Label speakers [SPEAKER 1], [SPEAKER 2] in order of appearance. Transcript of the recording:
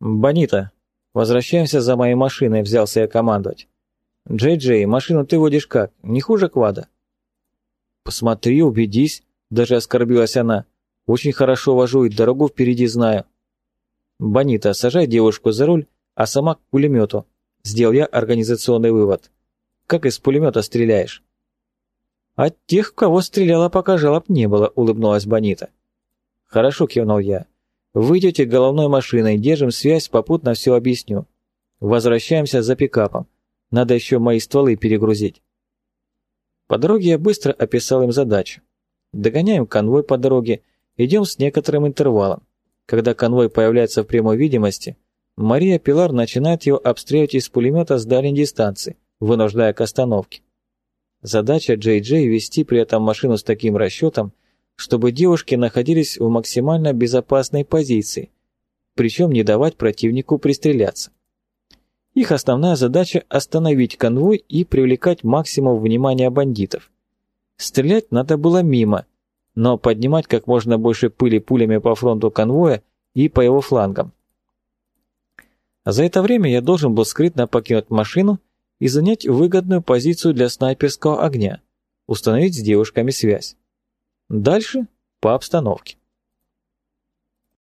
[SPEAKER 1] «Бонита, возвращаемся за моей машиной», — взялся я командовать. «Джей-Джей, машину ты водишь как? Не хуже квада?» «Посмотри, убедись», — даже оскорбилась она. «Очень хорошо вожу и дорогу впереди знаю». «Бонита, сажай девушку за руль, а сама к пулемету», — сделал я организационный вывод. «Как из пулемета стреляешь?» «От тех, кого стреляла, пока жалоб не было», — улыбнулась Бонита. «Хорошо», — кивнул я. Выйдете головной машиной, держим связь, попутно все объясню. Возвращаемся за пикапом. Надо еще мои стволы перегрузить. По дороге я быстро описал им задачу. Догоняем конвой по дороге, идем с некоторым интервалом. Когда конвой появляется в прямой видимости, Мария Пилар начинает его обстреливать из пулемета с дальней дистанции, вынуждая к остановке. Задача Джей Джей вести при этом машину с таким расчетом – чтобы девушки находились в максимально безопасной позиции, причем не давать противнику пристреляться. Их основная задача – остановить конвой и привлекать максимум внимания бандитов. Стрелять надо было мимо, но поднимать как можно больше пыли пулями по фронту конвоя и по его флангам. За это время я должен был скрытно покинуть машину и занять выгодную позицию для снайперского огня, установить с девушками связь. Дальше по обстановке.